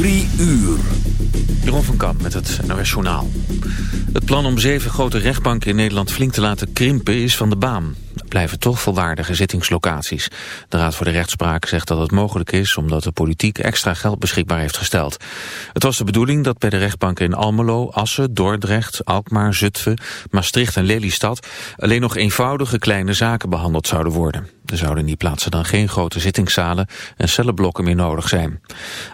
Drie uur. Jeroen van Kamp met het NOS Journaal. Het plan om zeven grote rechtbanken in Nederland flink te laten krimpen is van de baan. Blijven toch volwaardige zittingslocaties. De Raad voor de Rechtspraak zegt dat het mogelijk is omdat de politiek extra geld beschikbaar heeft gesteld. Het was de bedoeling dat bij de rechtbanken in Almelo, Assen, Dordrecht, Alkmaar, Zutphen, Maastricht en Lelystad alleen nog eenvoudige kleine zaken behandeld zouden worden. Er zouden in die plaatsen dan geen grote zittingszalen en cellenblokken meer nodig zijn.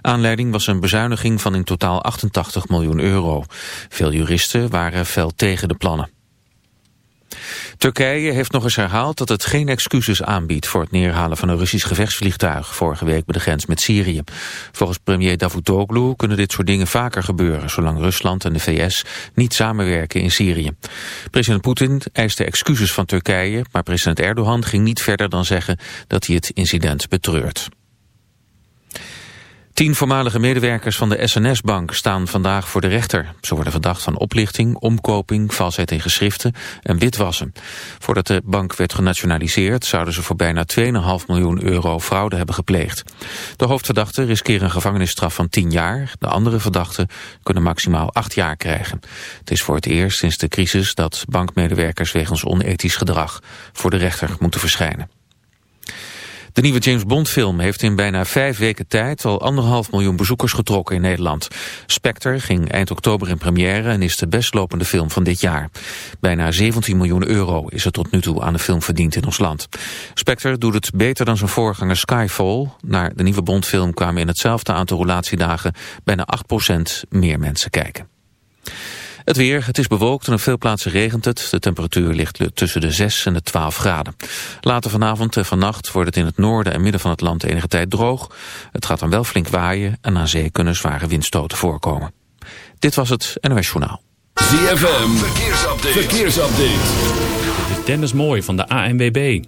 Aanleiding was een bezuiniging van in totaal 88 miljoen euro. Veel juristen waren fel tegen de plannen. Turkije heeft nog eens herhaald dat het geen excuses aanbiedt voor het neerhalen van een Russisch gevechtsvliegtuig vorige week bij de grens met Syrië. Volgens premier Davutoglu kunnen dit soort dingen vaker gebeuren zolang Rusland en de VS niet samenwerken in Syrië. President Poetin eiste excuses van Turkije, maar president Erdogan ging niet verder dan zeggen dat hij het incident betreurt. Tien voormalige medewerkers van de SNS-bank staan vandaag voor de rechter. Ze worden verdacht van oplichting, omkoping, valsheid in geschriften en witwassen. Voordat de bank werd genationaliseerd zouden ze voor bijna 2,5 miljoen euro fraude hebben gepleegd. De hoofdverdachten riskeren een gevangenisstraf van 10 jaar. De andere verdachten kunnen maximaal 8 jaar krijgen. Het is voor het eerst sinds de crisis dat bankmedewerkers wegens onethisch gedrag voor de rechter moeten verschijnen. De nieuwe James Bond film heeft in bijna vijf weken tijd al anderhalf miljoen bezoekers getrokken in Nederland. Spectre ging eind oktober in première en is de bestlopende film van dit jaar. Bijna 17 miljoen euro is er tot nu toe aan de film verdiend in ons land. Spectre doet het beter dan zijn voorganger Skyfall. Naar de nieuwe Bondfilm kwamen in hetzelfde aantal relatiedagen bijna 8% meer mensen kijken. Het weer, het is bewolkt en op veel plaatsen regent het. De temperatuur ligt tussen de 6 en de 12 graden. Later vanavond en vannacht wordt het in het noorden en midden van het land enige tijd droog. Het gaat dan wel flink waaien en aan zee kunnen zware windstoten voorkomen. Dit was het NOS Journaal. ZFM, verkeersupdate. verkeersupdate. Dit is Dennis Mooi van de ANWB.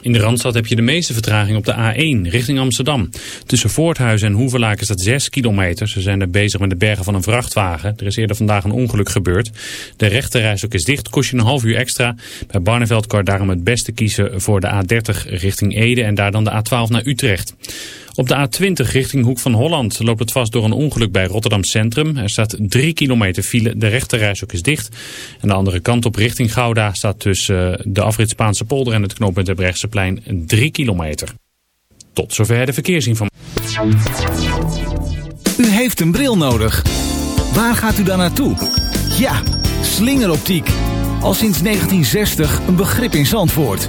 In de Randstad heb je de meeste vertraging op de A1 richting Amsterdam. Tussen Voorthuizen en Hoevelaak staat 6 kilometer. Ze zijn er bezig met de bergen van een vrachtwagen. Er is eerder vandaag een ongeluk gebeurd. De rechterreis ook is dicht, kost je een half uur extra. Bij Barneveld kan daarom het beste kiezen voor de A30 richting Ede en daar dan de A12 naar Utrecht. Op de A20 richting Hoek van Holland loopt het vast door een ongeluk bij Rotterdam Centrum. Er staat 3 kilometer file, de rechterreis ook is dicht. En de andere kant op richting Gouda staat tussen de afrit Spaanse polder en het knooppunt plein 3 kilometer. Tot zover de verkeersinformatie. U heeft een bril nodig. Waar gaat u dan naartoe? Ja, slingeroptiek. Al sinds 1960 een begrip in Zandvoort.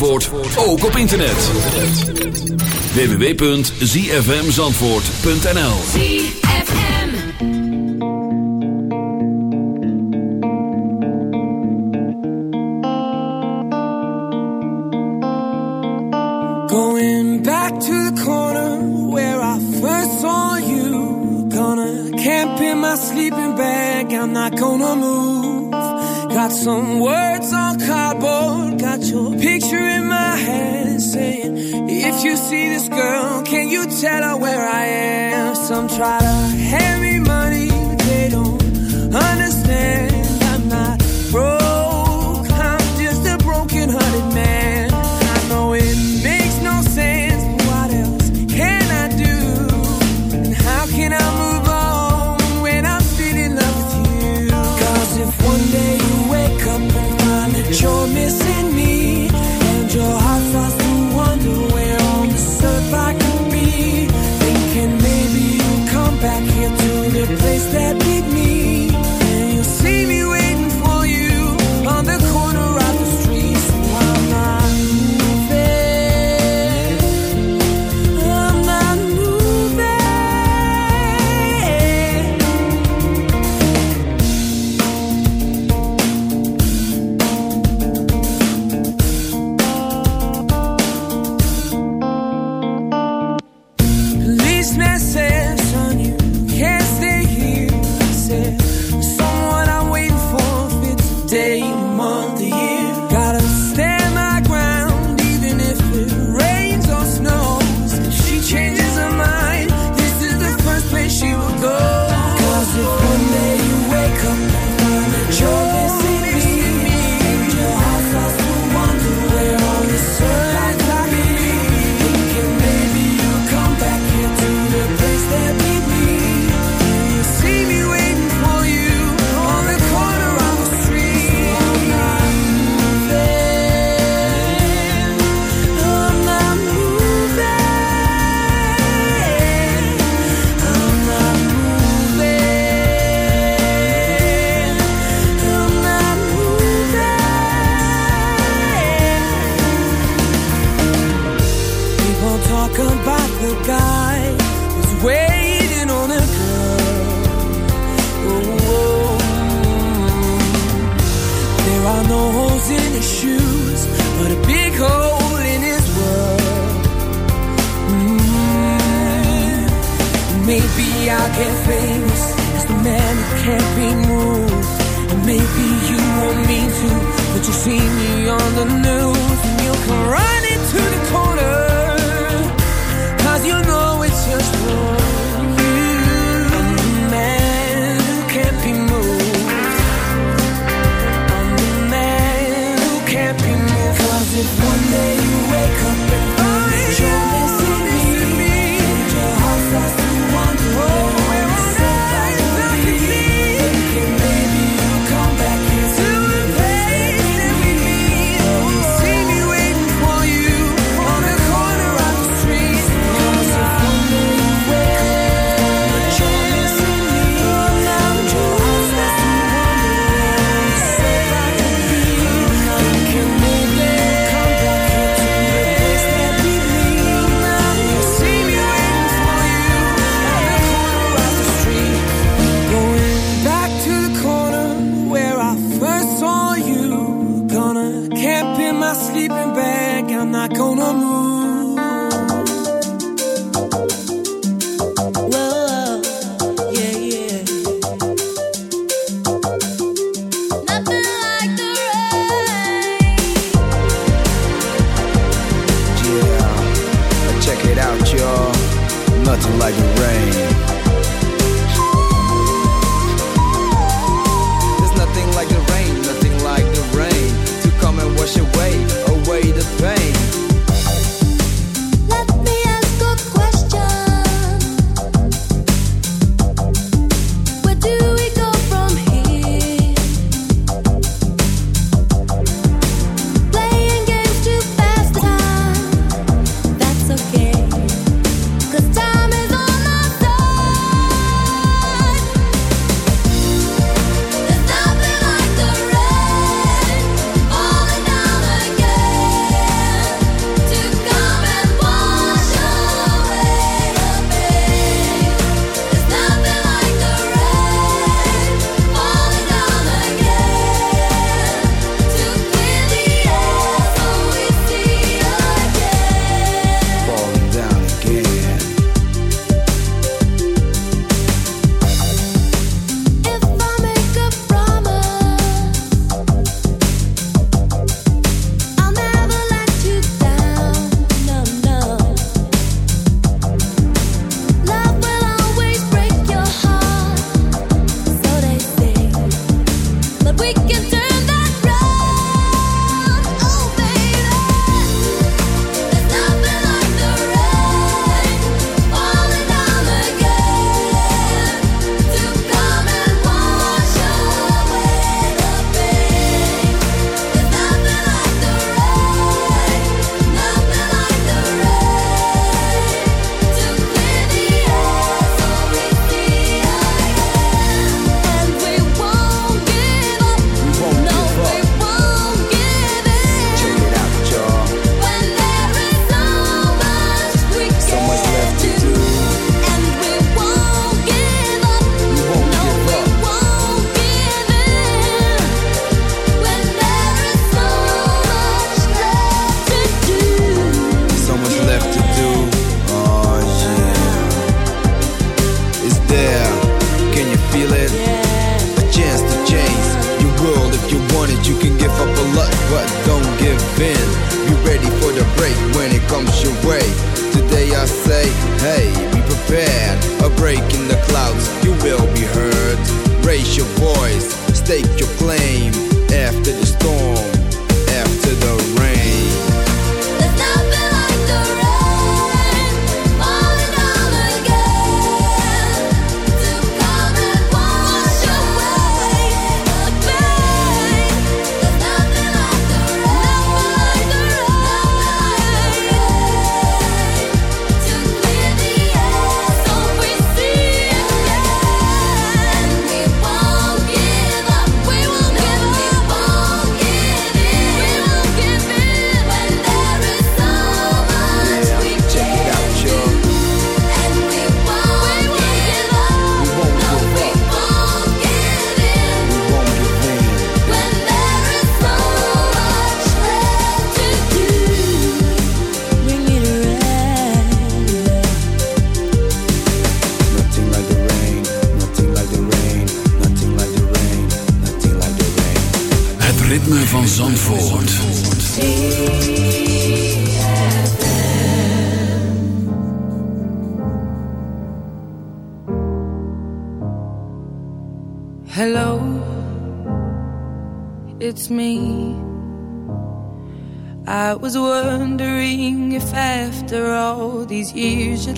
Zandvoort ook op internet. www.zfmzandvoort.nl Going back to the corner where I first saw you. Gonna camp in my sleeping bag, I'm not gonna move. Got some work see this girl, can you tell her where I am? Some try to help.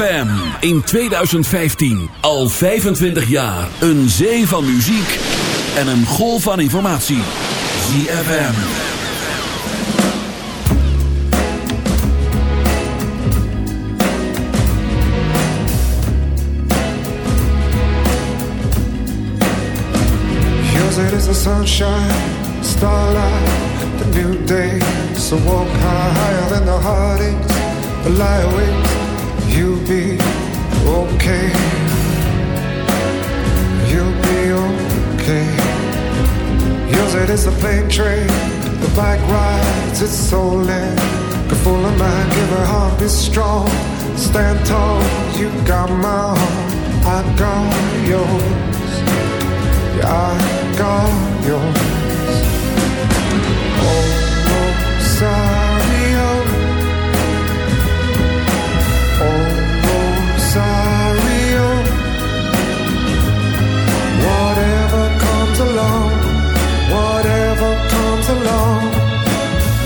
ZFM. In 2015. Al 25 jaar. Een zee van muziek. En een golf van informatie. ZFM. Yours it is the sunshine, starlight, the new day. So walk high, higher than the heartaches, the lie awake. You'll be okay. You'll be okay. Yours it is the plane train, the bike rides, it's in. Go full of mind, give her heart, be strong. Stand tall, you got my heart, I got yours. Yeah, I got yours.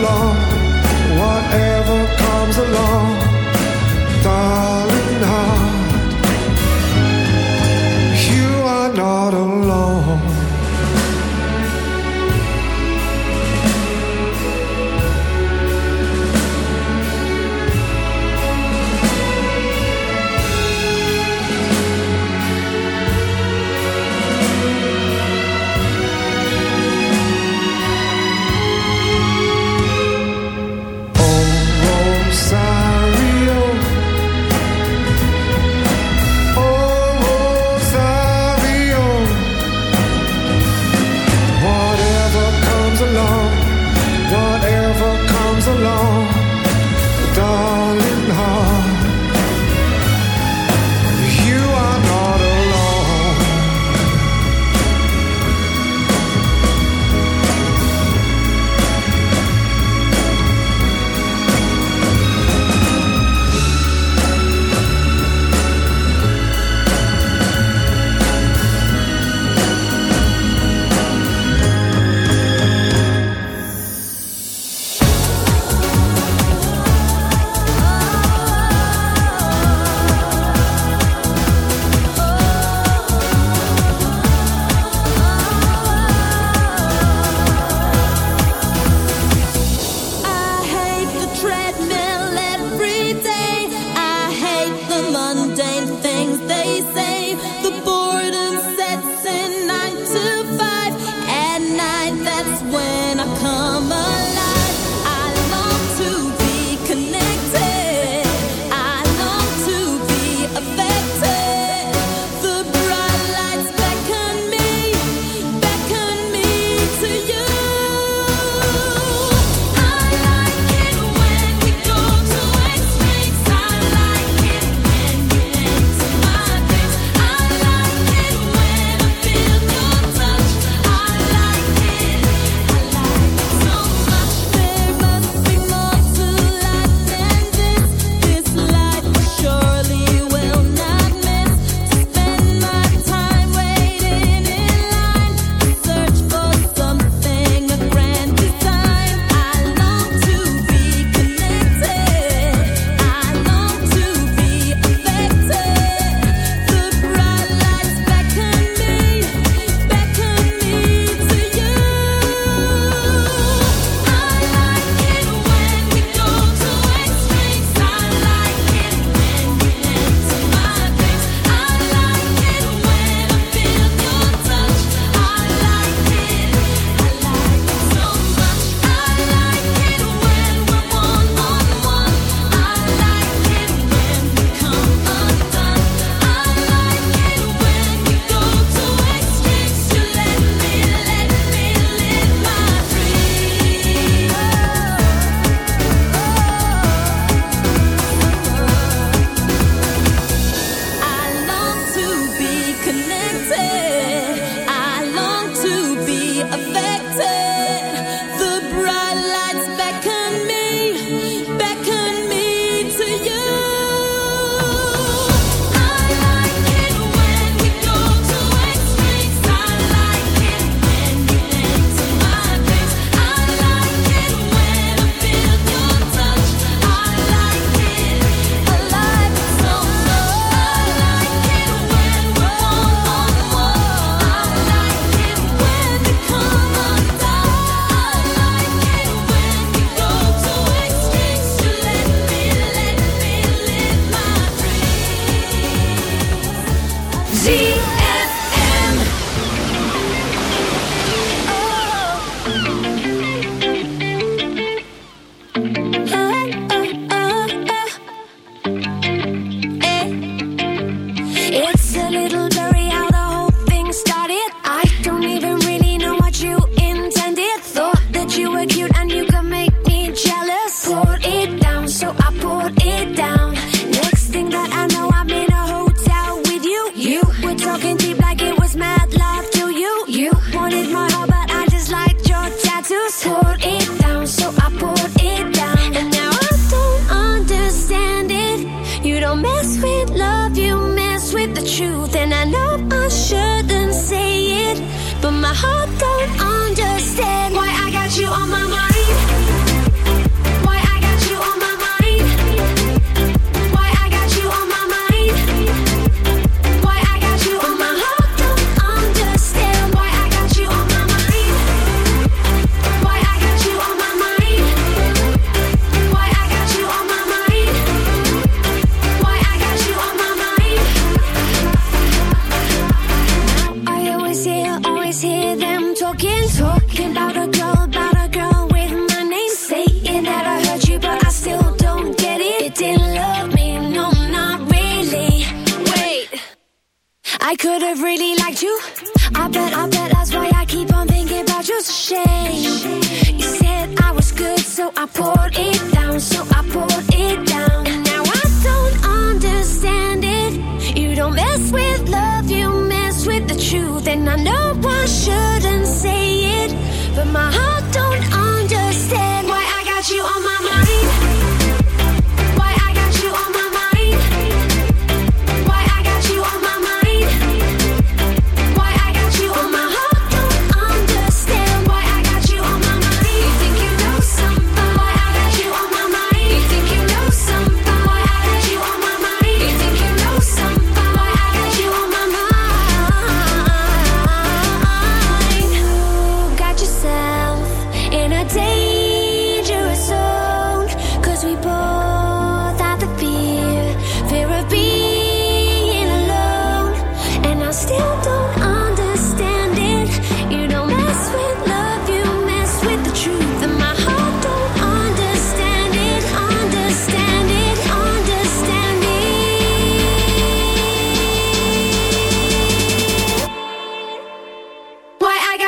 along, whatever comes along, darling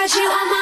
got you on my